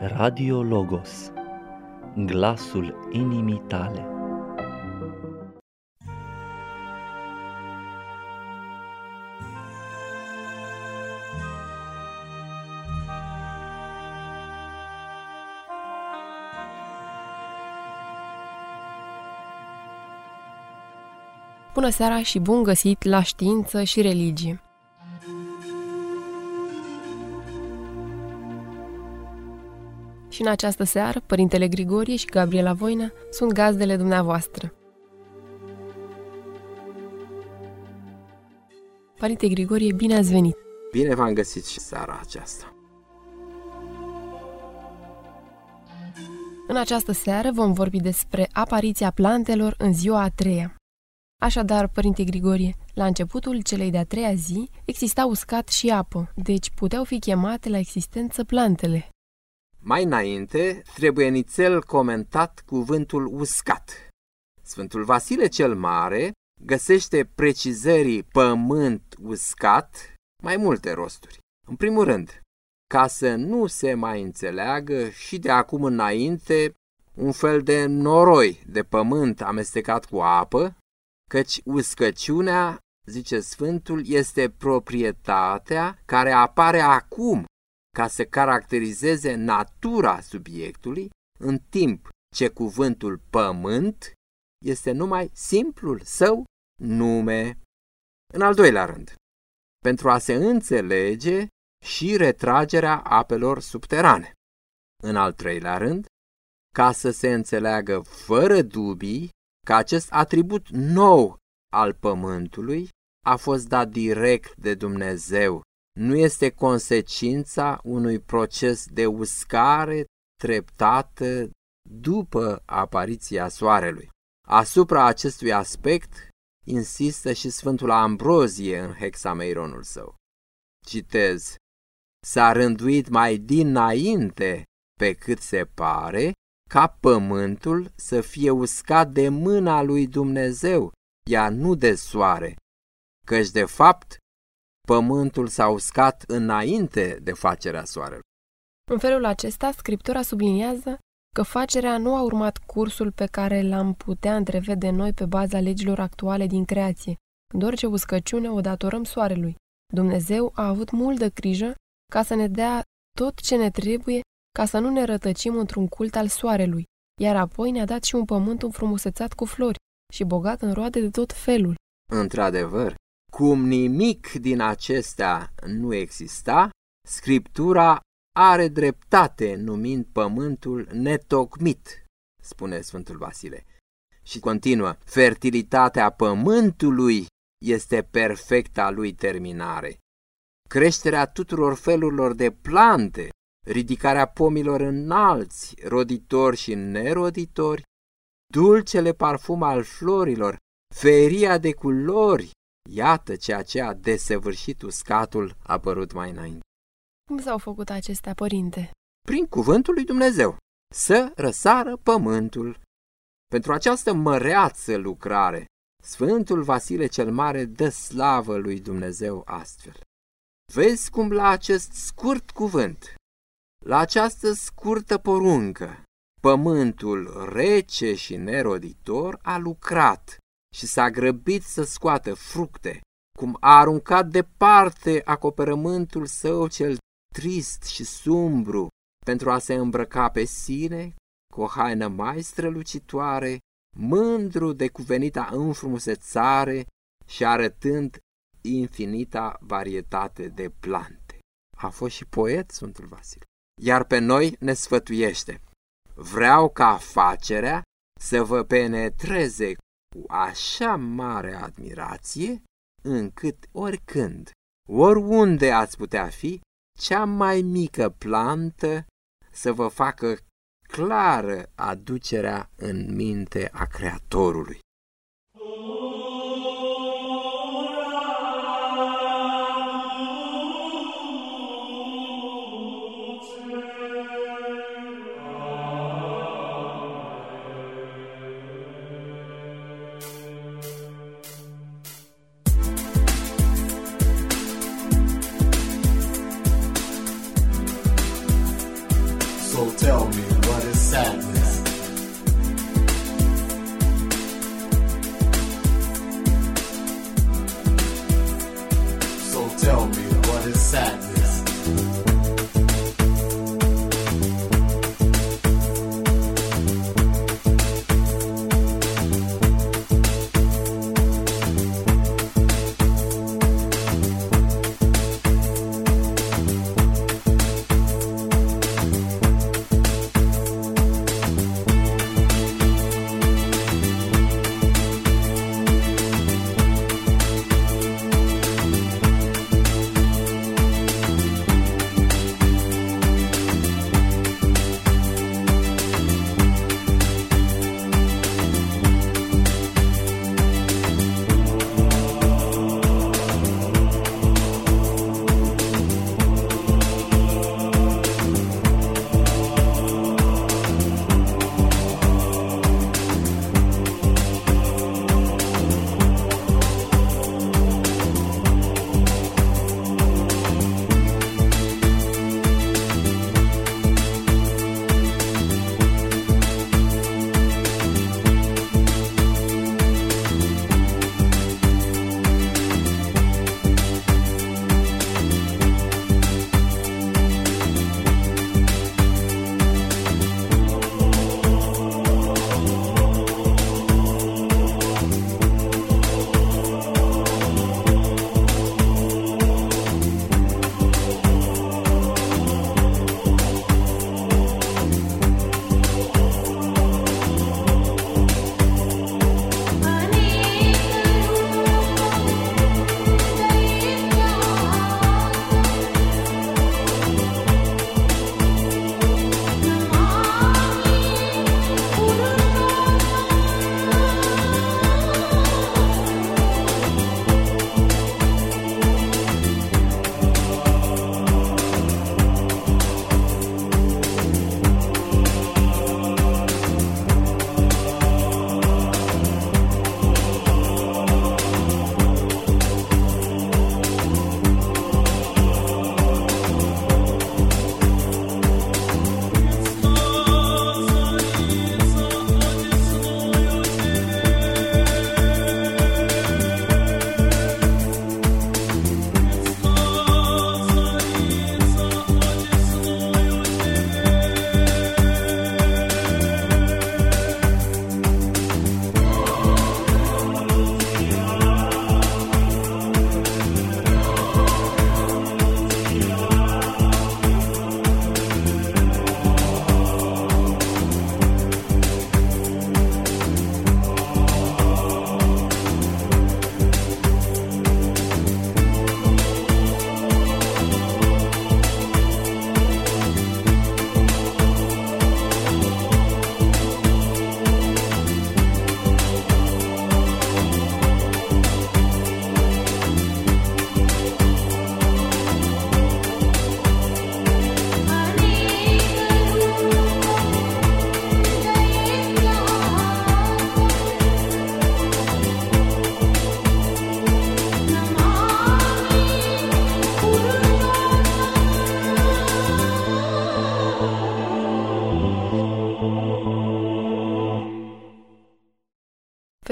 Radio Logos, glasul inimii tale. Bună seara și bun găsit la știință și religie! Și în această seară, Părintele Grigorie și Gabriela Voina sunt gazdele dumneavoastră. Părinte Grigorie, bine ați venit! Bine v-am găsit și seara aceasta. În această seară vom vorbi despre apariția plantelor în ziua a treia. Așadar, Părinte Grigorie, la începutul celei de-a treia zi exista uscat și apă, deci puteau fi chemate la existență plantele. Mai înainte, trebuie nițel comentat cuvântul uscat. Sfântul Vasile cel Mare găsește precizării pământ uscat mai multe rosturi. În primul rând, ca să nu se mai înțeleagă și de acum înainte un fel de noroi de pământ amestecat cu apă, căci uscăciunea, zice Sfântul, este proprietatea care apare acum ca să caracterizeze natura subiectului, în timp ce cuvântul pământ este numai simplul său nume. În al doilea rând, pentru a se înțelege și retragerea apelor subterane. În al treilea rând, ca să se înțeleagă fără dubii că acest atribut nou al pământului a fost dat direct de Dumnezeu nu este consecința unui proces de uscare treptată după apariția soarelui. Asupra acestui aspect insistă și Sfântul Ambrozie în hexameironul său. Citez, s-a rânduit mai dinainte, pe cât se pare, ca pământul să fie uscat de mâna lui Dumnezeu, iar nu de soare, căci de fapt pământul s-a uscat înainte de facerea soarelui. În felul acesta, Scriptura subliniază că facerea nu a urmat cursul pe care l-am putea întrevede noi pe baza legilor actuale din creație, când orice uscăciune o datorăm soarelui. Dumnezeu a avut mult de grijă ca să ne dea tot ce ne trebuie ca să nu ne rătăcim într-un cult al soarelui, iar apoi ne-a dat și un pământ înfrumusețat cu flori și bogat în roade de tot felul. Într-adevăr, cum nimic din acestea nu exista, Scriptura are dreptate numind pământul netocmit, spune Sfântul Vasile. Și continuă, fertilitatea pământului este perfecta lui terminare. Creșterea tuturor felurilor de plante, ridicarea pomilor înalți, roditori și neroditori, dulcele parfum al florilor, feria de culori, Iată ceea ce a desăvârșit uscatul apărut mai înainte. Cum s-au făcut acestea, părinte? Prin cuvântul lui Dumnezeu. Să răsară pământul. Pentru această măreață lucrare, Sfântul Vasile cel Mare dă slavă lui Dumnezeu astfel. Vezi cum la acest scurt cuvânt, la această scurtă poruncă, pământul rece și neroditor a lucrat și s-a grăbit să scoată fructe, cum a aruncat departe acoperământul său cel trist și sumbru pentru a se îmbrăca pe sine cu o haină mai strălucitoare, mândru de cuvenita înfrumusețare și arătând infinita varietate de plante. A fost și poet Sfântul Vasile. Iar pe noi ne sfătuiește. Vreau ca afacerea să vă penetreze cu așa mare admirație, încât oricând, oriunde ați putea fi, cea mai mică plantă să vă facă clară aducerea în minte a Creatorului.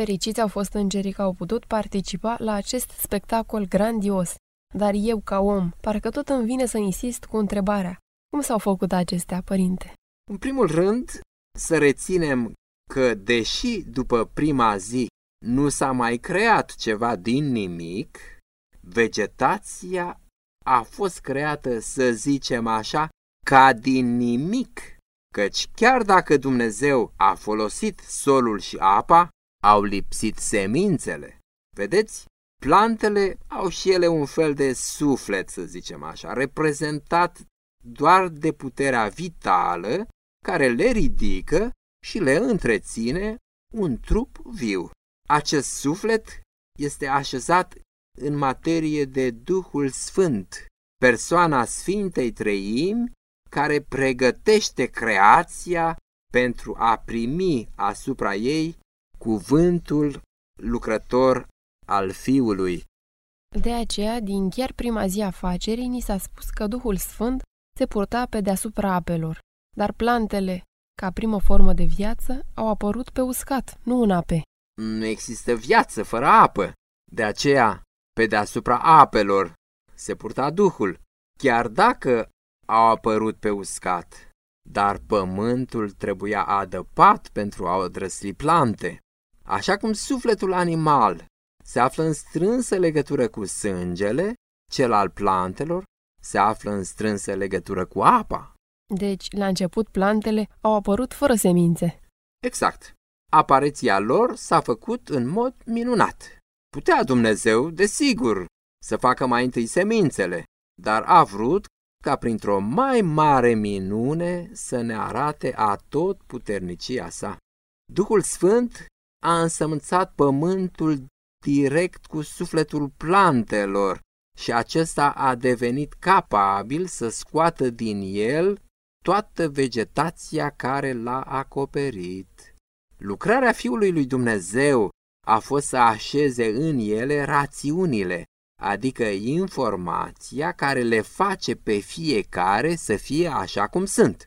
Fericiți au fost îngerii că au putut participa la acest spectacol grandios. Dar eu, ca om, parcă tot îmi vine să insist cu întrebarea. Cum s-au făcut acestea, părinte? În primul rând, să reținem că, deși după prima zi nu s-a mai creat ceva din nimic, vegetația a fost creată, să zicem așa, ca din nimic. Căci chiar dacă Dumnezeu a folosit solul și apa, au lipsit semințele. Vedeți? Plantele au și ele un fel de suflet, să zicem așa, reprezentat doar de puterea vitală care le ridică și le întreține un trup viu. Acest suflet este așezat în materie de Duhul Sfânt, persoana Sfintei Treimi care pregătește creația pentru a primi asupra ei cuvântul lucrător al Fiului. De aceea, din chiar prima zi a facerii, ni s-a spus că Duhul Sfânt se purta pe deasupra apelor. dar plantele, ca primă formă de viață, au apărut pe uscat, nu în ape. Nu există viață fără apă. De aceea, pe deasupra apelor se purta Duhul, chiar dacă au apărut pe uscat. Dar pământul trebuia adăpat pentru a odrăsli plante. Așa cum sufletul animal se află în strânsă legătură cu sângele, cel al plantelor se află în strânsă legătură cu apa. Deci, la început, plantele au apărut fără semințe. Exact. Apariția lor s-a făcut în mod minunat. Putea Dumnezeu, desigur, să facă mai întâi semințele, dar a vrut ca printr-o mai mare minune să ne arate a tot puternicia sa. Duhul Sfânt a însămânțat pământul direct cu sufletul plantelor și acesta a devenit capabil să scoată din el toată vegetația care l-a acoperit. Lucrarea Fiului lui Dumnezeu a fost să așeze în ele rațiunile, adică informația care le face pe fiecare să fie așa cum sunt.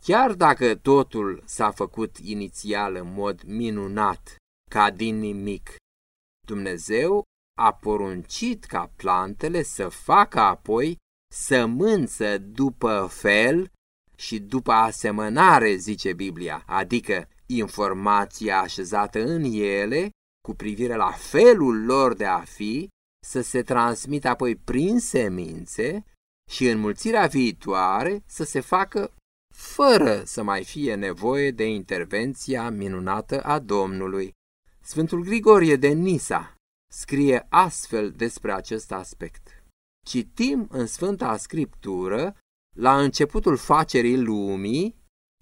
Chiar dacă totul s-a făcut inițial în mod minunat, ca din nimic, Dumnezeu a poruncit ca plantele să facă apoi sămânță după fel și după asemănare, zice Biblia, adică informația așezată în ele cu privire la felul lor de a fi, să se transmită apoi prin semințe și înmulțirea viitoare să se facă fără să mai fie nevoie de intervenția minunată a Domnului. Sfântul Grigorie de Nisa scrie astfel despre acest aspect. Citim în Sfânta Scriptură, la începutul facerii lumii,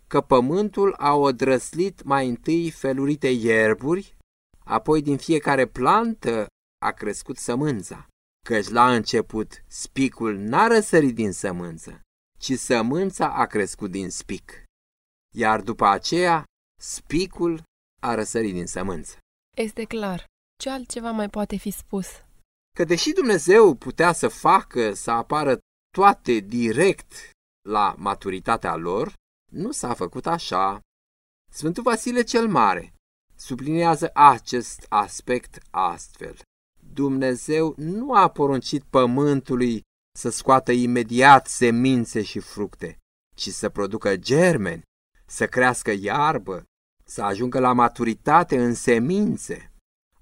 că pământul a odrăslit mai întâi felurite ierburi, apoi din fiecare plantă a crescut sămânța, căci la început spicul n-a răsărit din sămânță, ci sămânța a crescut din spic, iar după aceea spicul a răsărit din sămânță. Este clar. Ce altceva mai poate fi spus? Că deși Dumnezeu putea să facă să apară toate direct la maturitatea lor, nu s-a făcut așa. Sfântul Vasile cel Mare subliniază acest aspect astfel. Dumnezeu nu a poruncit pământului să scoată imediat semințe și fructe, ci să producă germeni, să crească iarbă, să ajungă la maturitate în semințe.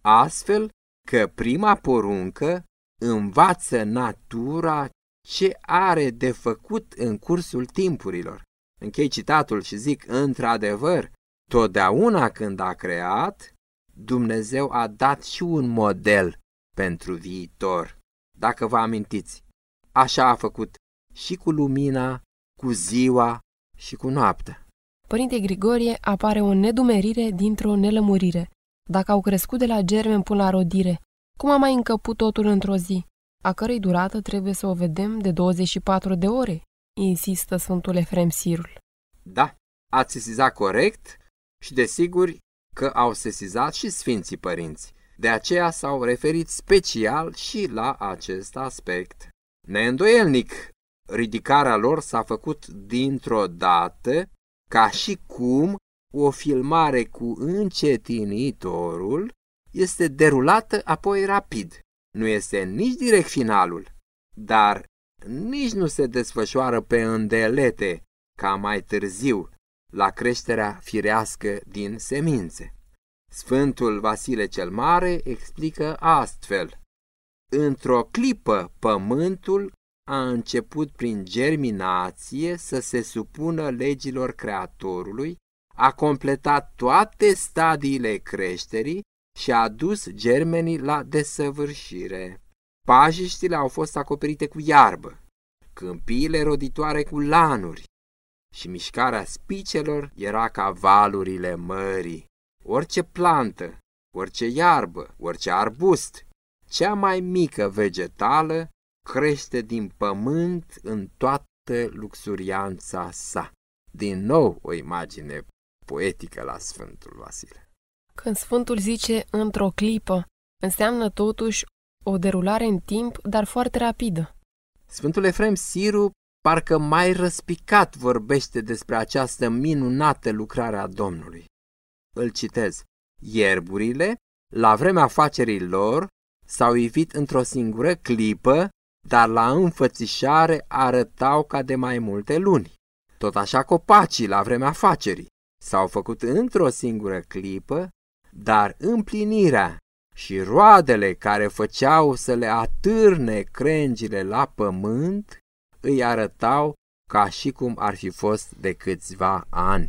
Astfel că prima poruncă învață natura ce are de făcut în cursul timpurilor. Închei citatul și zic, într-adevăr, totdeauna când a creat, Dumnezeu a dat și un model pentru viitor. Dacă vă amintiți, așa a făcut și cu lumina, cu ziua și cu noaptea. Părinte Grigorie, apare o nedumerire dintr-o nelămurire. Dacă au crescut de la germen până la rodire, cum a mai încăput totul într-o zi, a cărei durată trebuie să o vedem de 24 de ore, insistă Sfântul Efrem Sirul. Da, ați sesizat corect și desigur că au sesizat și Sfinții Părinți. De aceea s-au referit special și la acest aspect. Neîndoielnic, ridicarea lor s-a făcut dintr-o dată, ca și cum o filmare cu încetinitorul este derulată apoi rapid. Nu este nici direct finalul, dar nici nu se desfășoară pe îndelete, ca mai târziu, la creșterea firească din semințe. Sfântul Vasile cel Mare explică astfel. Într-o clipă, pământul a început prin germinație să se supună legilor Creatorului, a completat toate stadiile creșterii și a dus germenii la desăvârșire. Pajiștile au fost acoperite cu iarbă, câmpiile roditoare cu lanuri și mișcarea spicelor era ca valurile mării. Orice plantă, orice iarbă, orice arbust, cea mai mică vegetală crește din pământ în toată luxurianța sa. Din nou o imagine poetică la Sfântul Vasile. Când Sfântul zice într-o clipă, înseamnă totuși o derulare în timp, dar foarte rapidă. Sfântul Efrem Siru parcă mai răspicat vorbește despre această minunată lucrare a Domnului. Îl citez. Ierburile, la vremea afacerii lor, s-au ivit într-o singură clipă, dar la înfățișare arătau ca de mai multe luni. Tot așa copacii la vremea afacerii s-au făcut într-o singură clipă, dar împlinirea și roadele care făceau să le atârne crengile la pământ îi arătau ca și cum ar fi fost de câțiva ani.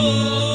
Oh.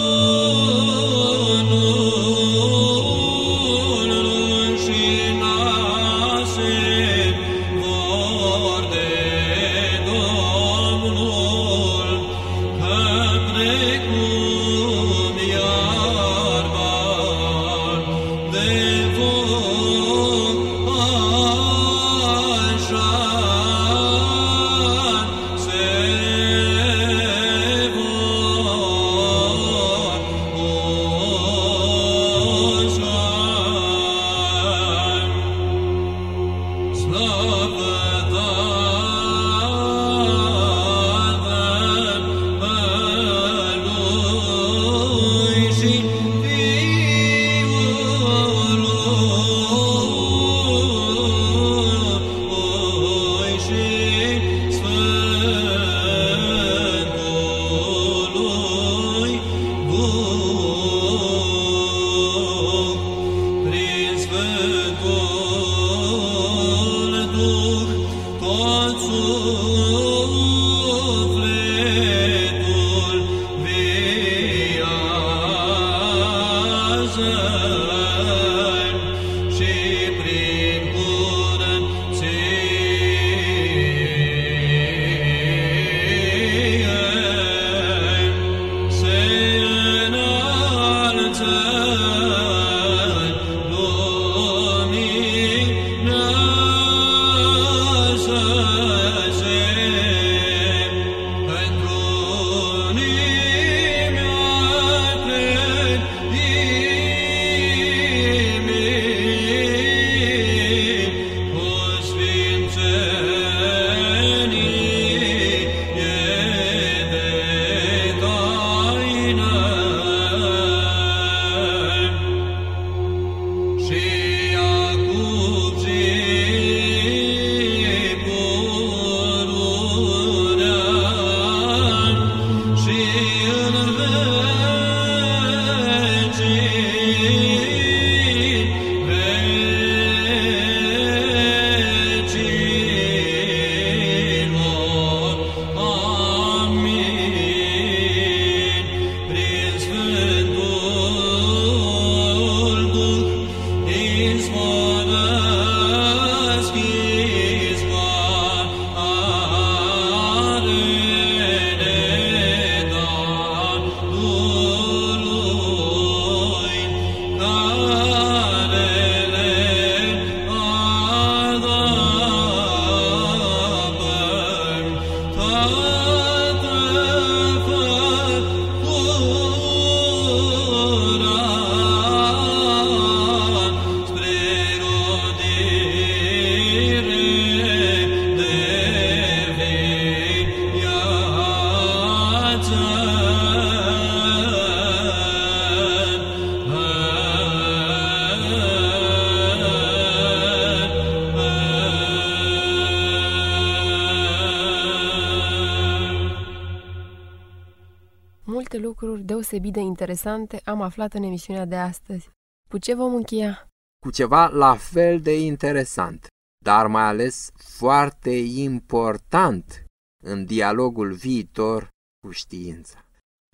Lucruri deosebit de interesante am aflat în emisiunea de astăzi. Cu ce vom încheia? Cu ceva la fel de interesant, dar mai ales foarte important în dialogul viitor cu știința.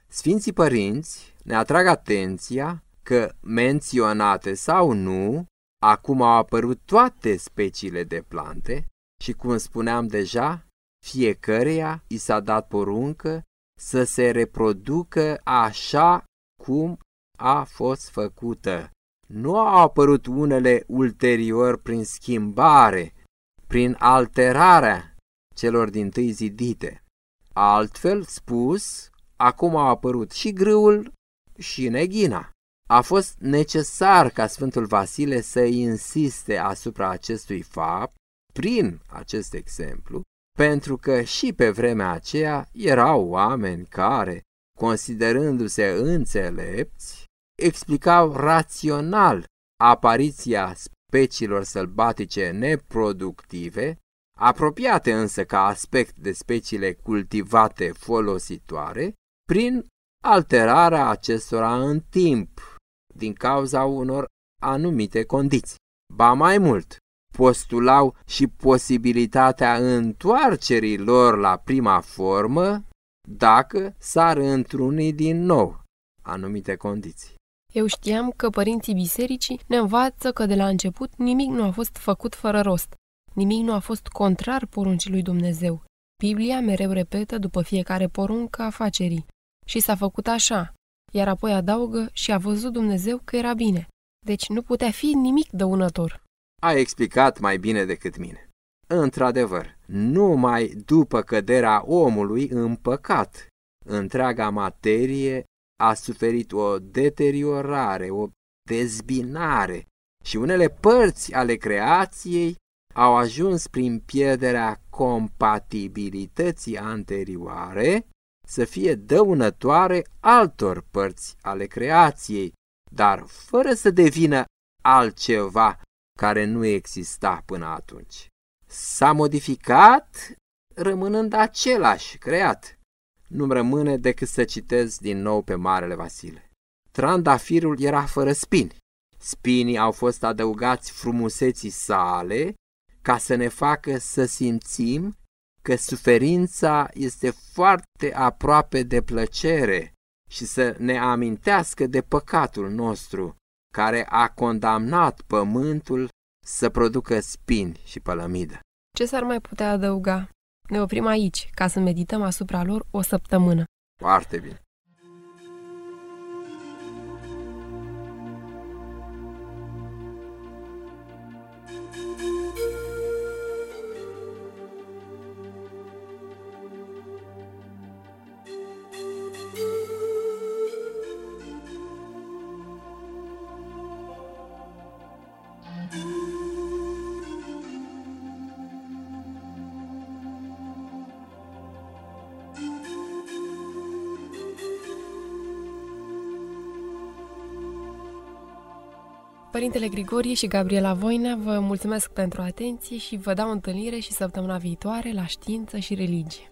Sfinții părinți ne atrag atenția că, menționate sau nu, acum au apărut toate speciile de plante și, cum spuneam deja, fiecăreia i s-a dat poruncă să se reproducă așa cum a fost făcută. Nu au apărut unele ulterior prin schimbare, prin alterarea celor din tâi zidite. Altfel spus, acum au apărut și grâul și neghina. A fost necesar ca Sfântul Vasile să insiste asupra acestui fapt, prin acest exemplu, pentru că și pe vremea aceea erau oameni care, considerându-se înțelepți, explicau rațional apariția speciilor sălbatice neproductive, apropiate însă ca aspect de speciile cultivate folositoare, prin alterarea acestora în timp, din cauza unor anumite condiții. Ba mai mult, postulau și posibilitatea întoarcerii lor la prima formă dacă s-ar întruni din nou anumite condiții. Eu știam că părinții bisericii ne învață că de la început nimic nu a fost făcut fără rost. Nimic nu a fost contrar poruncii lui Dumnezeu. Biblia mereu repetă după fiecare poruncă afacerii. Și s-a făcut așa, iar apoi adaugă și a văzut Dumnezeu că era bine. Deci nu putea fi nimic dăunător. A explicat mai bine decât mine. Într-adevăr, numai după căderea omului în păcat, întreaga materie a suferit o deteriorare, o dezbinare și unele părți ale creației au ajuns prin pierderea compatibilității anterioare să fie dăunătoare altor părți ale creației, dar fără să devină altceva care nu exista până atunci. S-a modificat rămânând același creat. Nu-mi rămâne decât să citez din nou pe Marele Vasile. Trandafirul era fără spini. Spinii au fost adăugați frumuseții sale ca să ne facă să simțim că suferința este foarte aproape de plăcere și să ne amintească de păcatul nostru, care a condamnat pământul să producă spini și pălămidă. Ce s-ar mai putea adăuga? Ne oprim aici, ca să medităm asupra lor o săptămână. Foarte bine. Părintele Grigorie și Gabriela Voinea vă mulțumesc pentru atenție și vă dau întâlnire și săptămâna viitoare la știință și religie.